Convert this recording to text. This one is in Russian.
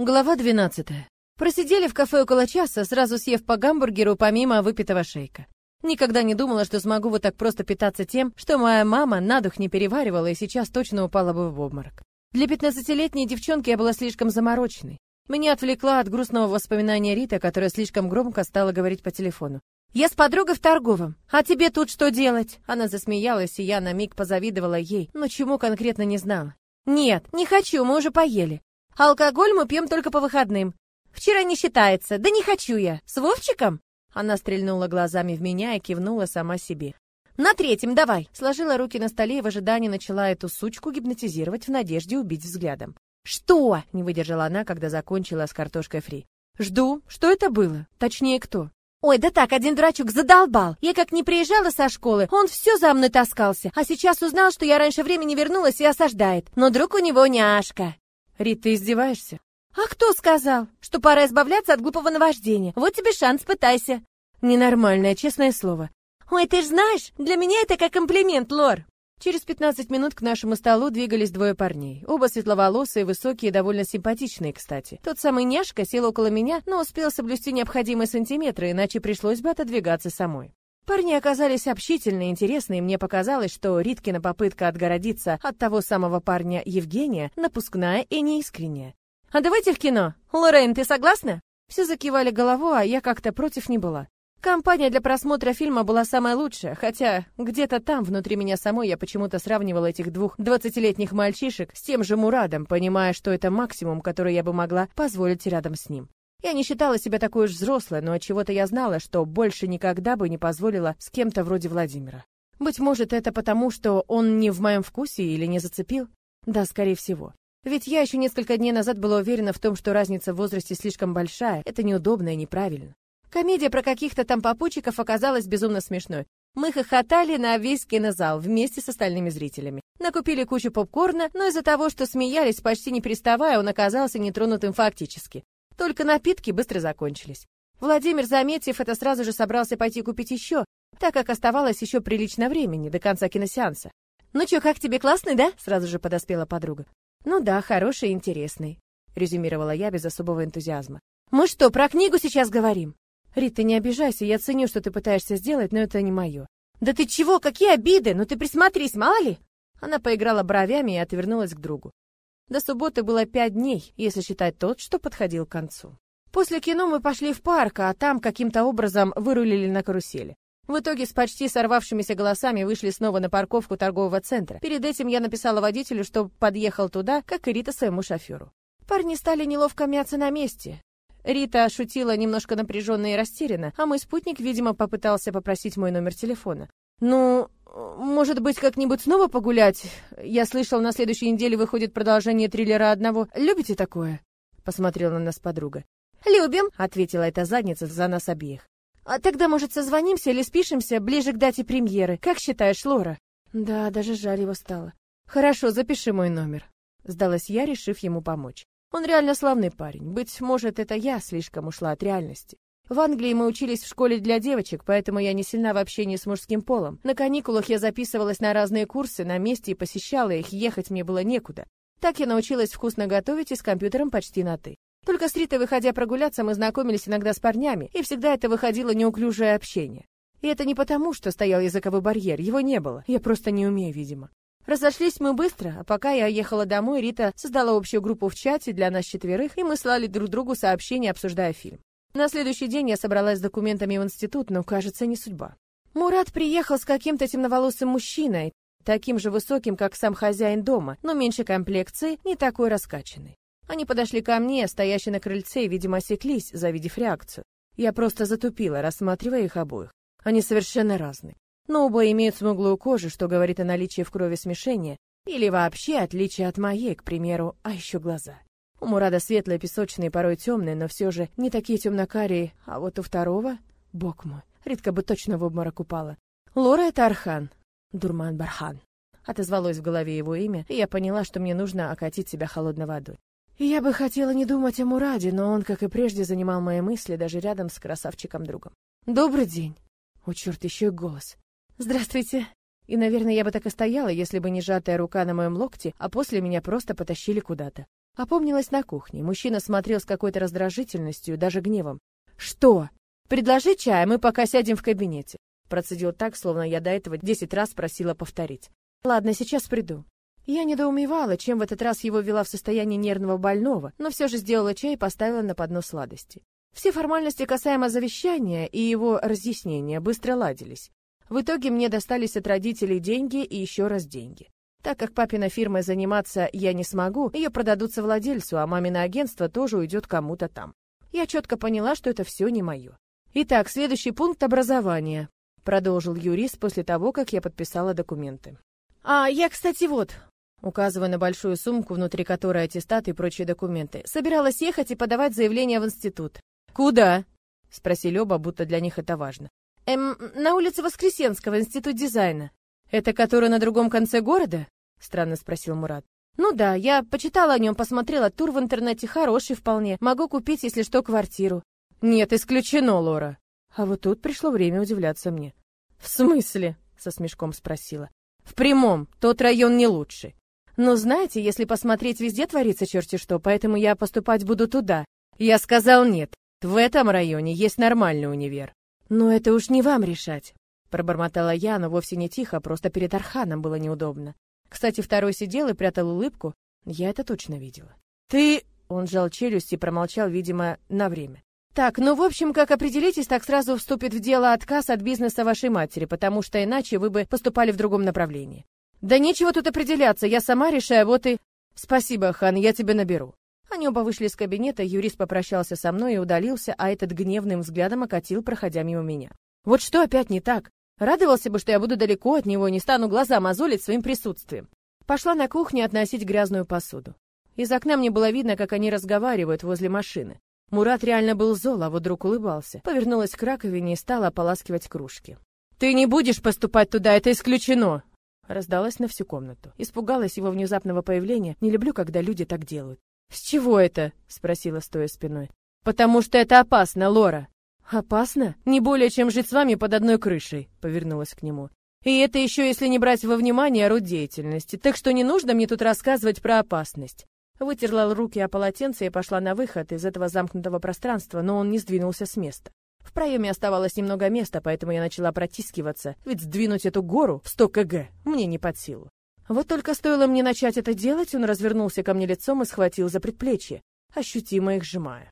Глава 12. Просидели в кафе около часа, сразу съев по гамбургеру помимо выпитого шейка. Никогда не думала, что смогу вот так просто питаться тем, что моя мама на дух не переваривала и сейчас точно упала бы в обморок. Для пятнадцатилетней девчонки я была слишком замороченной. Меня отвлекла от грустного воспоминания Рита, которая слишком громко стала говорить по телефону. «Я с подругой в торговом. А тебе тут что делать?» Она засмеялась, и я на миг позавидовала ей, но чему конкретно не знала. «Нет, не хочу, мы уже поели. Алкоголь мы пьем только по выходным. Вчера не считается. Да не хочу я. С Вовчиком? Она стрельнула глазами в меня и кивнула сама себе. На третьем давай. Сложила руки на столе и в ожидании начала эту сучку гипнотизировать в надежде убить взглядом. Что? Не выдержала она, когда закончила с картошкой фри. Жду. Что это было? Точнее, кто? Ой, да так, один дурачок задолбал. Я как не приезжала со школы, он все за мной таскался, а сейчас узнал, что я раньше времени вернулась и осаждает. Но друг у него няшка. Рит, ты издеваешься? А кто сказал, что пора избавляться от глупого наваждения? Вот тебе шанс, пытайся. Ненормальное, честное слово. Ой, ты ж знаешь, для меня это как комплимент, Лор. Через 15 минут к нашему столу двигались двое парней. Оба светловолосые, высокие и довольно симпатичные, кстати. Тот самый няшка сел около меня, но успел соблюсти необходимые сантиметры, иначе пришлось бы отодвигаться самой. Парни оказались общительные, интересные, и мне показалось, что Риткина попытка отгородиться от того самого парня Евгения напускная и неискренняя. «А давайте в кино. Лорен, ты согласна?» Все закивали головой, а я как-то против не была. Компания для просмотра фильма была самая лучшая, хотя где-то там, внутри меня самой, я почему-то сравнивала этих двух двадцатилетних мальчишек с тем же Мурадом, понимая, что это максимум, который я бы могла позволить рядом с ним. Я не считала себя такой уж взрослой, но от чего-то я знала, что больше никогда бы не позволила с кем-то вроде Владимира. Быть может, это потому, что он не в моем вкусе или не зацепил? Да, скорее всего. Ведь я еще несколько дней назад была уверена в том, что разница в возрасте слишком большая, это неудобно и неправильно. Комедия про каких-то там попутчиков оказалась безумно смешной. Мы хохотали на весь кинозал вместе с остальными зрителями. Накупили кучу попкорна, но из-за того, что смеялись почти не переставая, он оказался нетронутым фактически. Только напитки быстро закончились. Владимир, заметив это, сразу же собрался пойти купить еще, так как оставалось еще прилично времени до конца киносеанса. «Ну чё, как тебе, классный, да?» — сразу же подоспела подруга. «Ну да, хороший и интересный», — резюмировала я без особого энтузиазма. «Мы что, про книгу сейчас говорим?» «Рит, ты не обижайся, я ценю, что ты пытаешься сделать, но это не мое». «Да ты чего, какие обиды? Ну ты присмотрись, мало ли?» Она поиграла бровями и отвернулась к другу. До субботы было пять дней, если считать тот, что подходил к концу. После кино мы пошли в парк, а там каким-то образом вырулили на карусели. В итоге с почти сорвавшимися голосами вышли снова на парковку торгового центра. Перед этим я написала водителю, что подъехал туда, как и Рита своему шоферу. Парни стали неловко мяться на месте. Рита шутила немножко напряженно и растерянно, а мой спутник, видимо, попытался попросить мой номер телефона. «Ну, может быть, как-нибудь снова погулять? Я слышал, на следующей неделе выходит продолжение триллера одного. Любите такое?» Посмотрела на нас подруга. «Любим», — ответила эта задница за нас обеих. «А тогда, может, созвонимся или спишемся ближе к дате премьеры? Как считаешь, Лора?» «Да, даже жаль его стало». «Хорошо, запиши мой номер», — сдалась я, решив ему помочь. «Он реально славный парень. Быть может, это я слишком ушла от реальности. В Англии мы учились в школе для девочек, поэтому я не сильна в общении с мужским полом. На каникулах я записывалась на разные курсы, на месте и посещала их, ехать мне было некуда. Так я научилась вкусно готовить и с компьютером почти на «ты». Только с Ритой, выходя прогуляться, мы знакомились иногда с парнями, и всегда это выходило неуклюжее общение. И это не потому, что стоял языковой барьер, его не было, я просто не умею, видимо. Разошлись мы быстро, а пока я ехала домой, Рита создала общую группу в чате для нас четверых, и мы слали друг другу сообщения, обсуждая фильм. На следующий день я собралась с документами в институт, но, кажется, не судьба. Мурат приехал с каким-то темноволосым мужчиной, таким же высоким, как сам хозяин дома, но меньше комплекции, не такой раскачанный. Они подошли ко мне, стоящие на крыльце, и, видимо, осеклись, завидев реакцию. Я просто затупила, рассматривая их обоих. Они совершенно разные. Но оба имеют смуглую кожу, что говорит о наличии в крови смешения, или вообще отличие от моей, к примеру, а еще глаза. У Мурада светлые, песочные, порой темные, но все же не такие темно-карие, а вот у второго — бог мой, редко бы точно в обморок упала. Лора — это Архан, Дурман Бархан. Отозвалось в голове его имя, и я поняла, что мне нужно окатить себя холодной водой. И я бы хотела не думать о Мураде, но он, как и прежде, занимал мои мысли даже рядом с красавчиком-другом. «Добрый день!» О, черт, еще и голос. «Здравствуйте!» И, наверное, я бы так и стояла, если бы не сжатая рука на моем локте, а после меня просто потащили куда-то. Опомнилась на кухне. Мужчина смотрел с какой-то раздражительностью, даже гневом. «Что? Предложи чай, мы пока сядем в кабинете». Процедил так, словно я до этого десять раз просила повторить. «Ладно, сейчас приду». Я недоумевала, чем в этот раз его вела в состоянии нервного больного, но все же сделала чай и поставила на поднос сладости. Все формальности касаемо завещания и его разъяснения быстро ладились. В итоге мне достались от родителей деньги и еще раз деньги. Так как папина фирмой заниматься я не смогу, ее продадутся владельцу, а мамино агентство тоже уйдет кому-то там. Я четко поняла, что это все не мое. Итак, следующий пункт образования, продолжил юрист после того, как я подписала документы. А, я, кстати, вот, указывая на большую сумку, внутри которой аттестат и прочие документы, собиралась ехать и подавать заявление в институт. Куда? спросили оба, будто для них это важно. Эм, на улице Воскресенского, институт дизайна. Это который на другом конце города? Странно спросил Мурат. Ну да, я почитала о нем, посмотрела тур в интернете, хороший вполне. Могу купить, если что, квартиру. Нет, исключено, Лора. А вот тут пришло время удивляться мне. В смысле? со смешком спросила. В прямом, тот район не лучший. Но знаете, если посмотреть, везде творится черти что, поэтому я поступать буду туда. Я сказал нет. В этом районе есть нормальный универ. Но это уж не вам решать. Пробормотала я, но вовсе не тихо, просто перед Арханом было неудобно. Кстати, второй сидел и прятал улыбку. Я это точно видела. «Ты...» — он сжал челюсть и промолчал, видимо, на время. «Так, ну, в общем, как определитесь, так сразу вступит в дело отказ от бизнеса вашей матери, потому что иначе вы бы поступали в другом направлении». «Да нечего тут определяться, я сама решаю, вот и...» «Спасибо, Хан, я тебя наберу». Они оба вышли из кабинета, юрист попрощался со мной и удалился, а этот гневным взглядом окатил, проходя мимо меня. Вот что опять не так? Радовался бы, что я буду далеко от него и не стану глаза мозолить своим присутствием. Пошла на кухню относить грязную посуду. Из окна мне было видно, как они разговаривают возле машины. Мурат реально был зол, а вот друг улыбался. Повернулась к раковине и стала ополаскивать кружки. «Ты не будешь поступать туда, это исключено!» Раздалась на всю комнату. Испугалась его внезапного появления. Не люблю, когда люди так делают. «С чего это?» — спросила, стоя спиной. «Потому что это опасно, Лора. «Опасно? Не более, чем жить с вами под одной крышей», — повернулась к нему. «И это еще если не брать во внимание род деятельности, так что не нужно мне тут рассказывать про опасность». Вытерла руки о полотенце и пошла на выход из этого замкнутого пространства, но он не сдвинулся с места. В проеме оставалось немного места, поэтому я начала протискиваться, ведь сдвинуть эту гору в 100 кг мне не под силу. Вот только стоило мне начать это делать, он развернулся ко мне лицом и схватил за предплечье, ощутимо их сжимая.